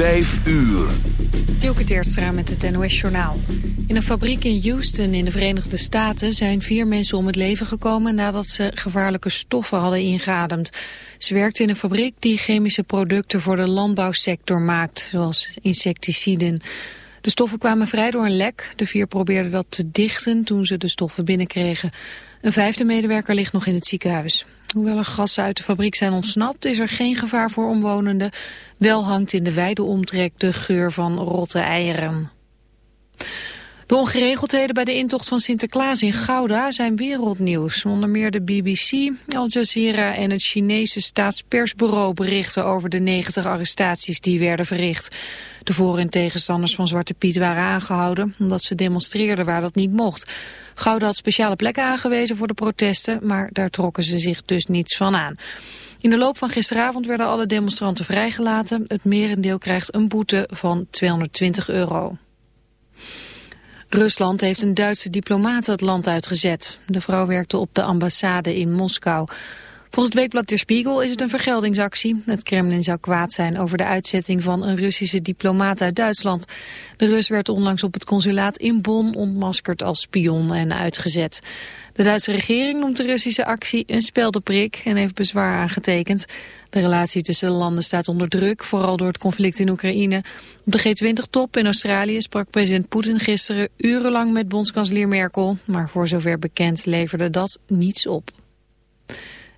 Vijf uur. Dielke Teertstra met het NOS-journaal. In een fabriek in Houston in de Verenigde Staten zijn vier mensen om het leven gekomen nadat ze gevaarlijke stoffen hadden ingeademd. Ze werkten in een fabriek die chemische producten voor de landbouwsector maakt, zoals insecticiden. De stoffen kwamen vrij door een lek. De vier probeerden dat te dichten toen ze de stoffen binnenkregen. Een vijfde medewerker ligt nog in het ziekenhuis. Hoewel er gassen uit de fabriek zijn ontsnapt, is er geen gevaar voor omwonenden. Wel hangt in de wijde omtrek de geur van rotte eieren. De ongeregeldheden bij de intocht van Sinterklaas in Gouda zijn wereldnieuws. Onder meer de BBC, Al Jazeera en het Chinese staatspersbureau berichten over de 90 arrestaties die werden verricht. De voor- en tegenstanders van Zwarte Piet waren aangehouden omdat ze demonstreerden waar dat niet mocht. Gouda had speciale plekken aangewezen voor de protesten, maar daar trokken ze zich dus niets van aan. In de loop van gisteravond werden alle demonstranten vrijgelaten. Het merendeel krijgt een boete van 220 euro. Rusland heeft een Duitse diplomaat het land uitgezet. De vrouw werkte op de ambassade in Moskou. Volgens het weekblad Der Spiegel is het een vergeldingsactie. Het Kremlin zou kwaad zijn over de uitzetting van een Russische diplomaat uit Duitsland. De Rus werd onlangs op het consulaat in Bonn ontmaskerd als spion en uitgezet. De Duitse regering noemt de Russische actie een speldeprik en heeft bezwaar aangetekend. De relatie tussen de landen staat onder druk, vooral door het conflict in Oekraïne. Op de G20-top in Australië sprak president Poetin gisteren urenlang met bondskanselier Merkel. Maar voor zover bekend leverde dat niets op.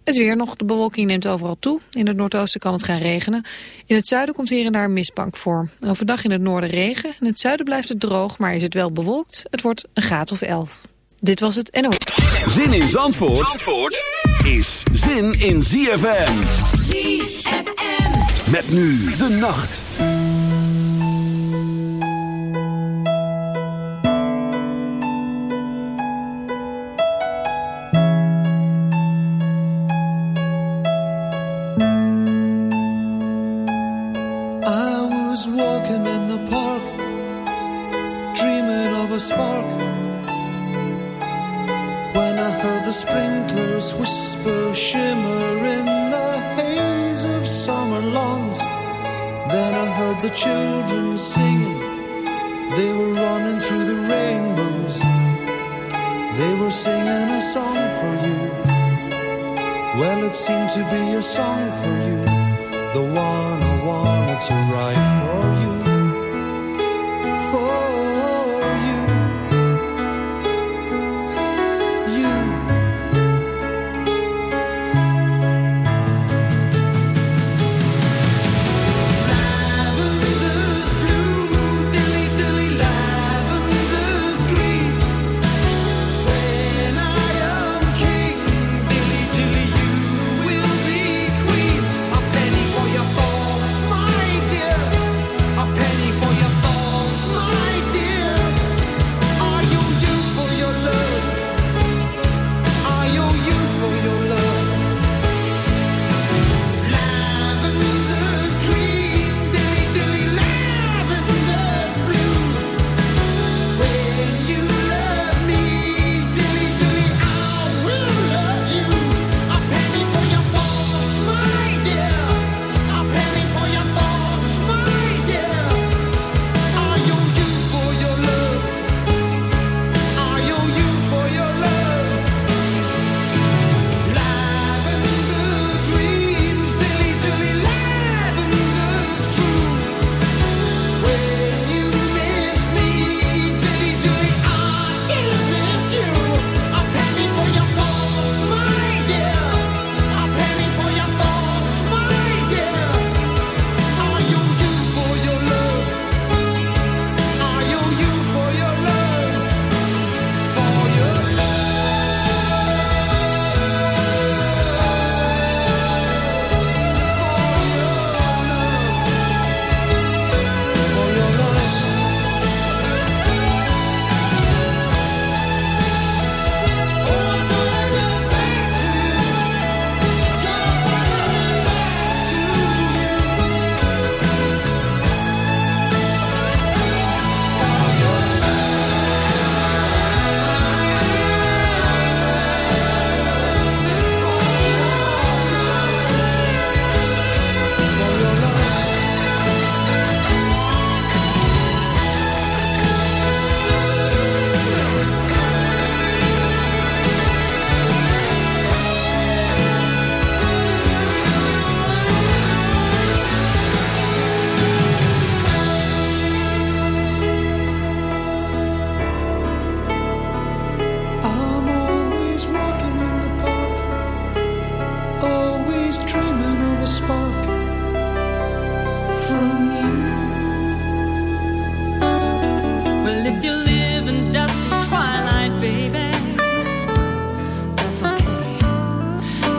Het weer nog, de bewolking neemt overal toe. In het noordoosten kan het gaan regenen. In het zuiden komt hier en daar mistbank voor. Overdag in het noorden regen. In het zuiden blijft het droog, maar is het wel bewolkt. Het wordt een graad of 11. Dit was het NO. Zin in Zandvoort, Zandvoort is zin in ZFM. ZFM. Met nu de nacht.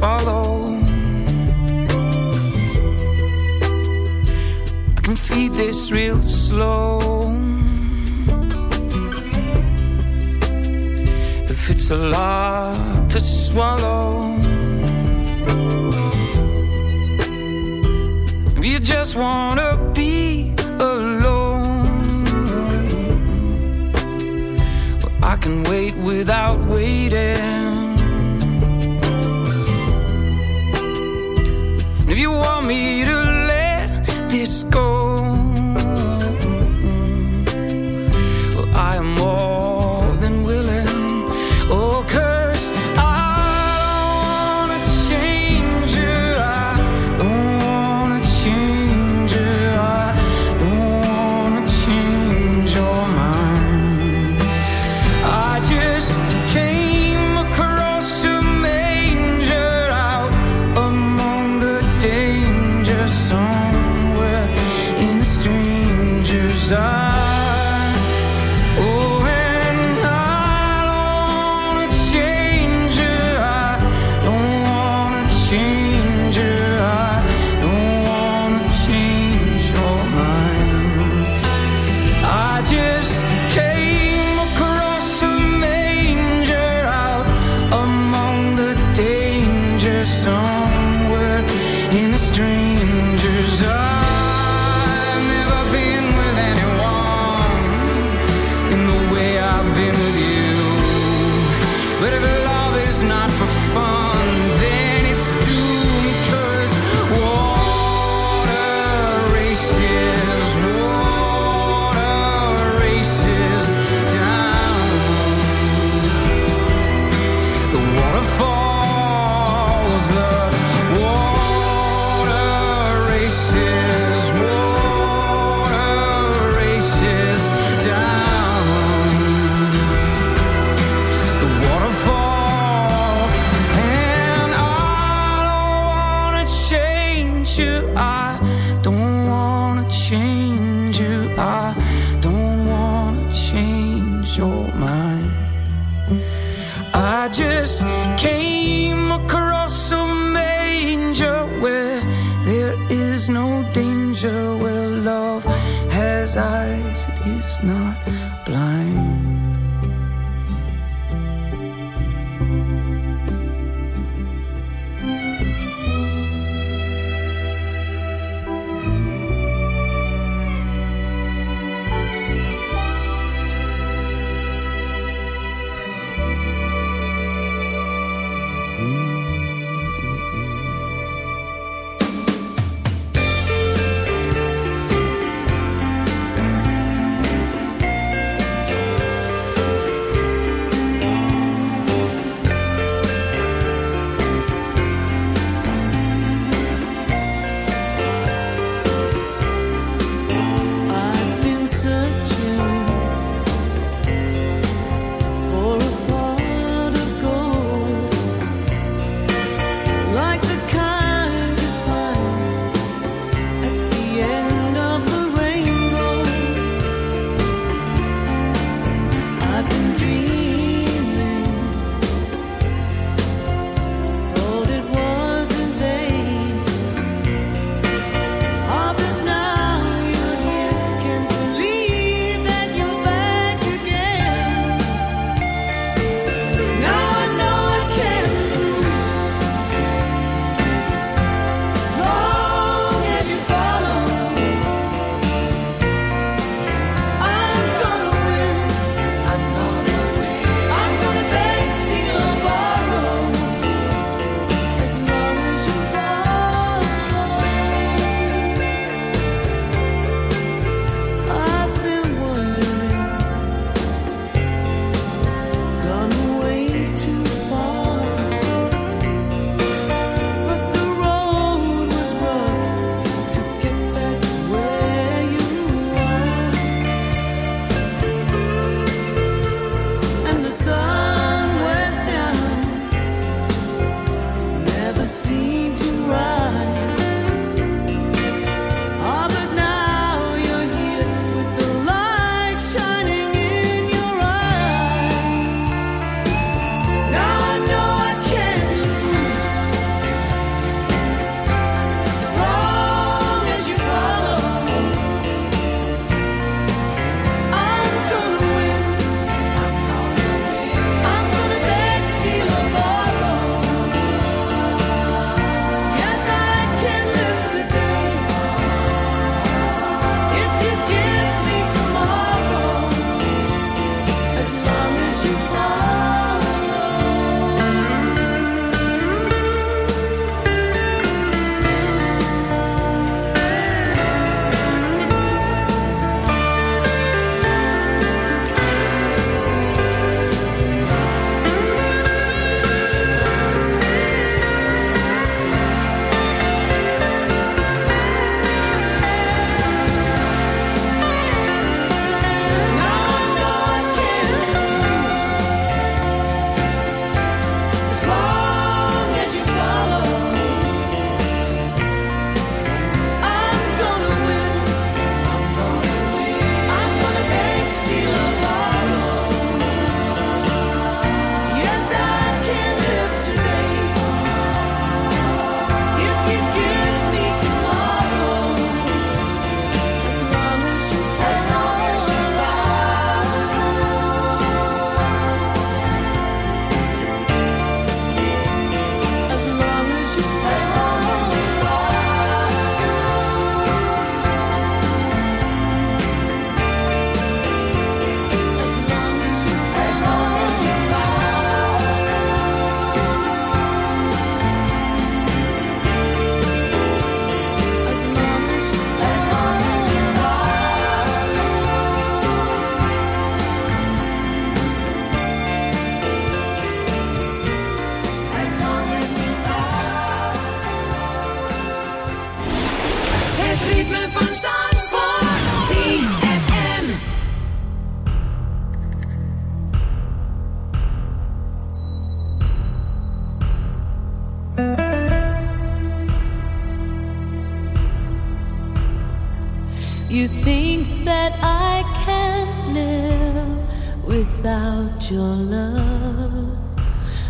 follow. I can feed this real slow. If it's a lot to swallow, if you just wanna be alone, well, I can wait without waiting. If you want me to let this go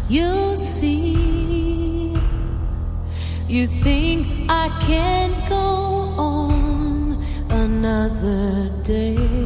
You'll see. You think I can't go on another day.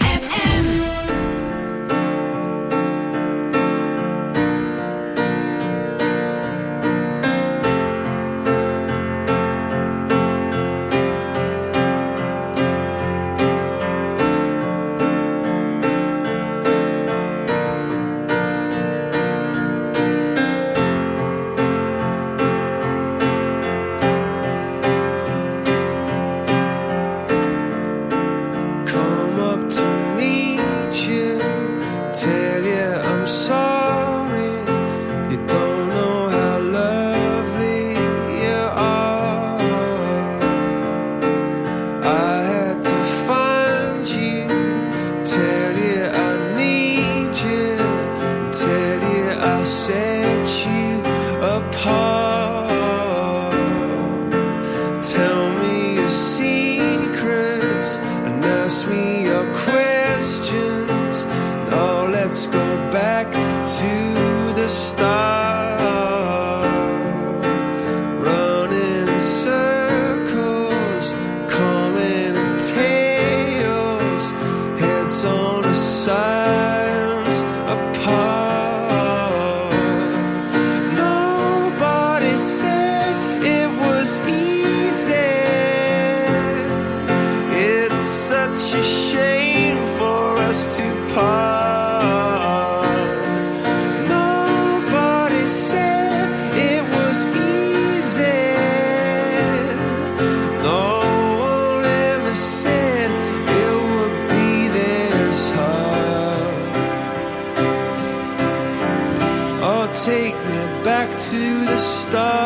To the start.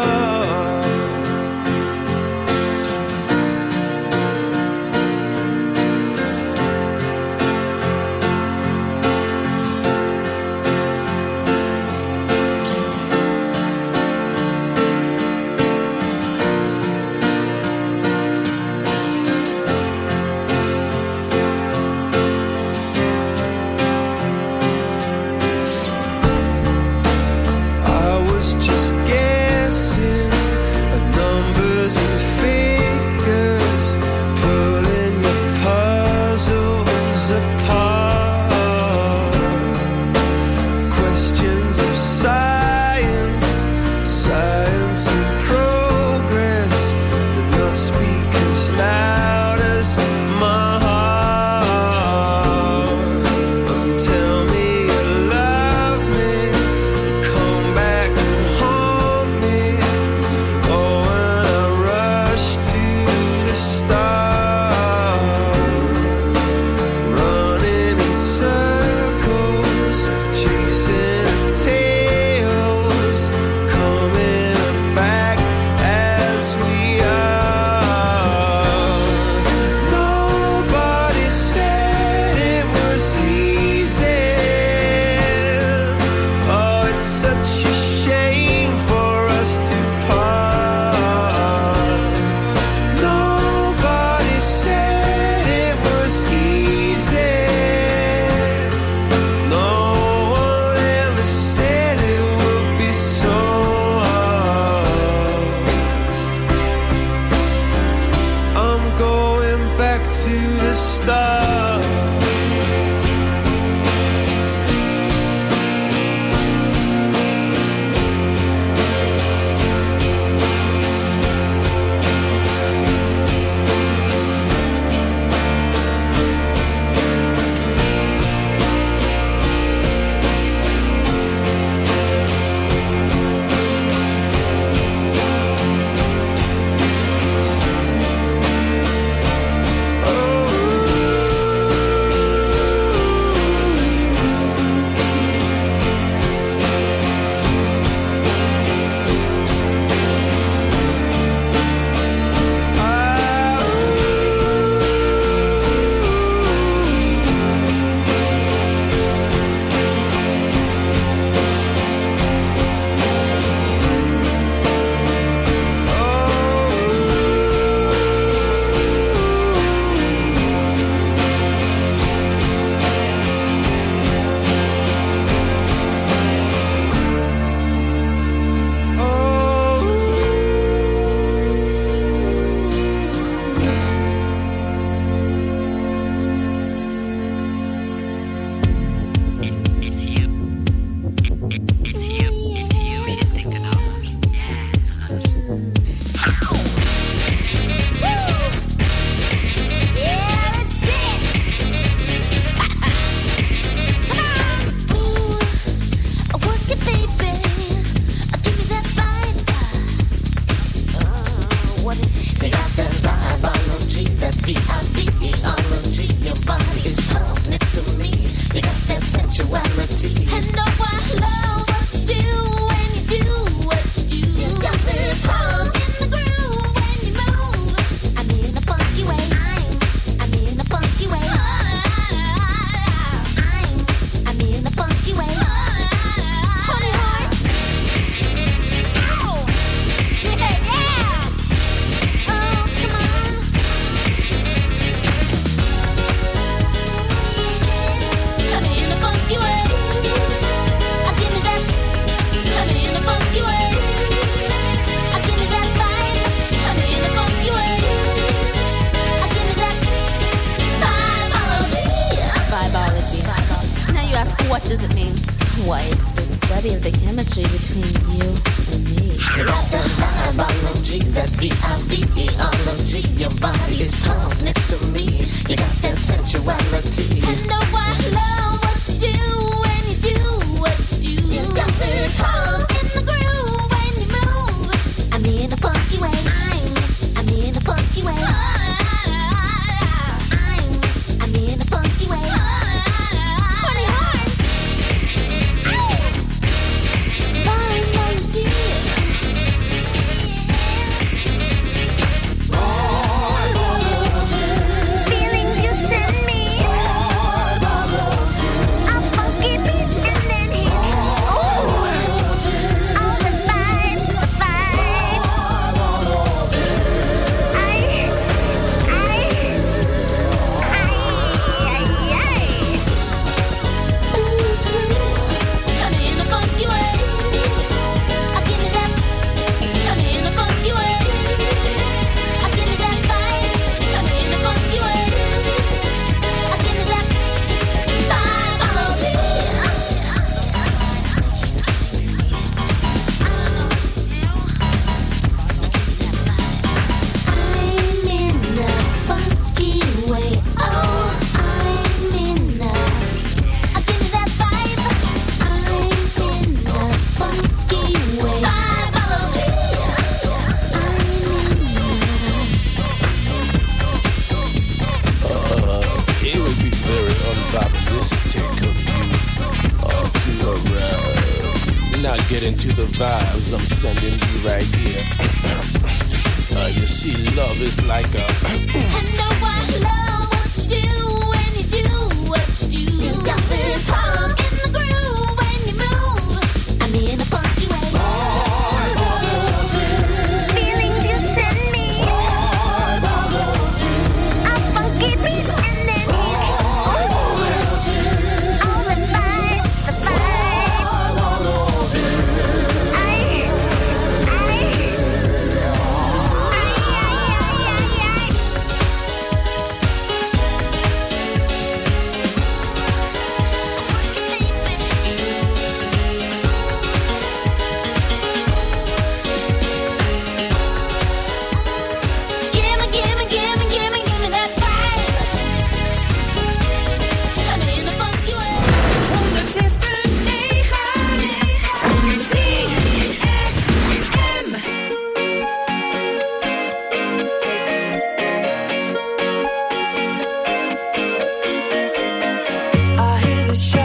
Yeah. show.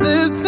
This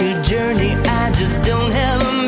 A journey. I just don't have a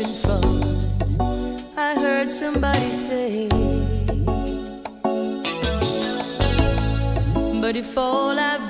having fun. I heard somebody say, But if all I've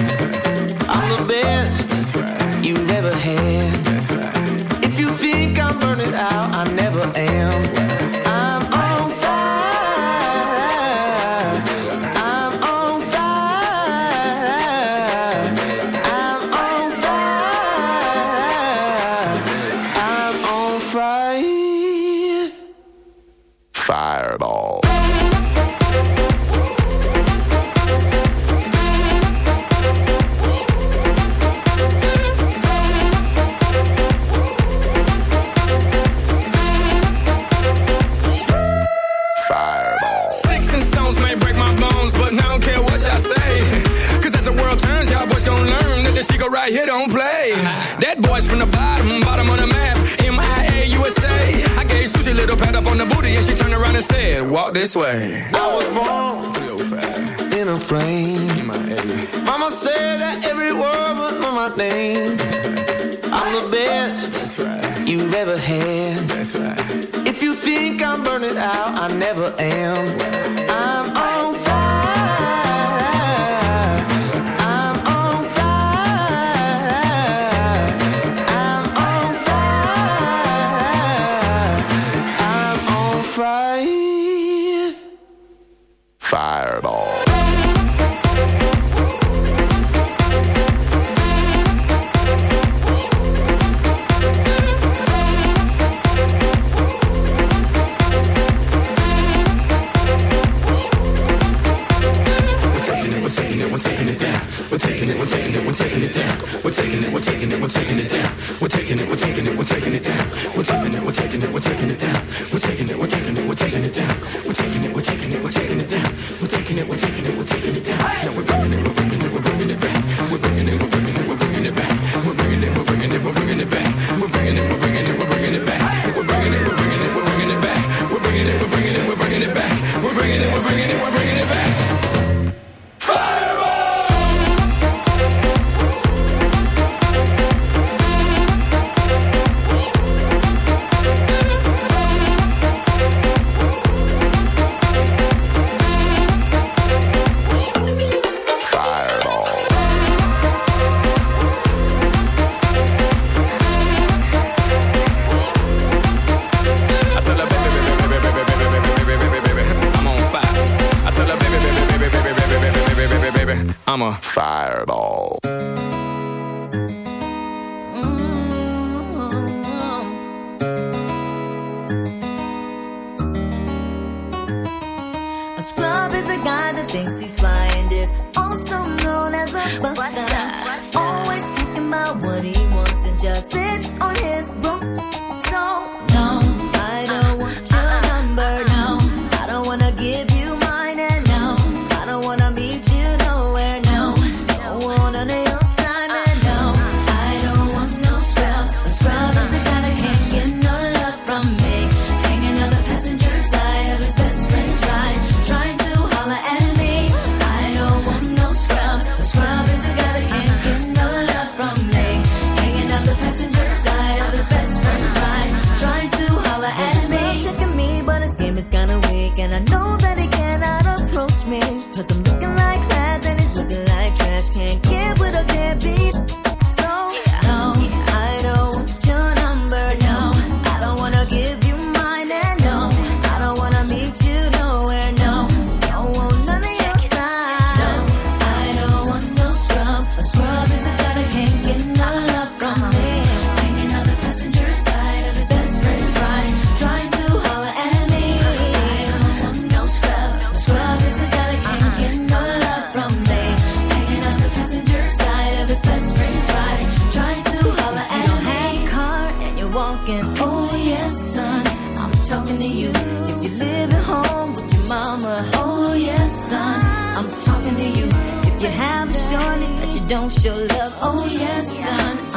Don't. That boy's from the bottom, bottom of the map. MIA USA. I gave Susie a little pat up on the booty and she turned around and said, Walk this way. I was born in a plane. Mama said that every word was on my name. I'm the best That's right. you've ever had. That's right. If you think I'm burning out, I never am. I'm I'm a fireball. Mm-hmm. A scrub is a guy that thinks he's flying is also known as a buster. Always talking about what he wants and just sits on his broom. So no, I don't want your uh-uh. number. No,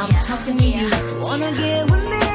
I'm talking to you. Wanna get with me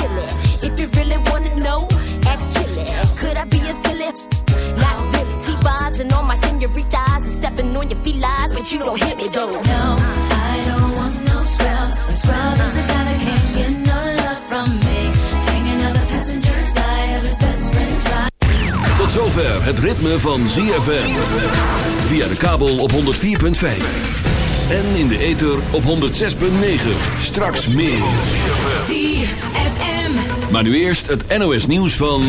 you don't hit me though. No, I don't want no scrub. A scrub is a guy that can't get no love from me. Hanging on the passenger side of his best friend's ride. Tot zover het ritme van ZFM. Via de kabel op 104.5. En in de ether op 106.9. Straks meer. ZFM. Maar nu eerst het NOS nieuws van...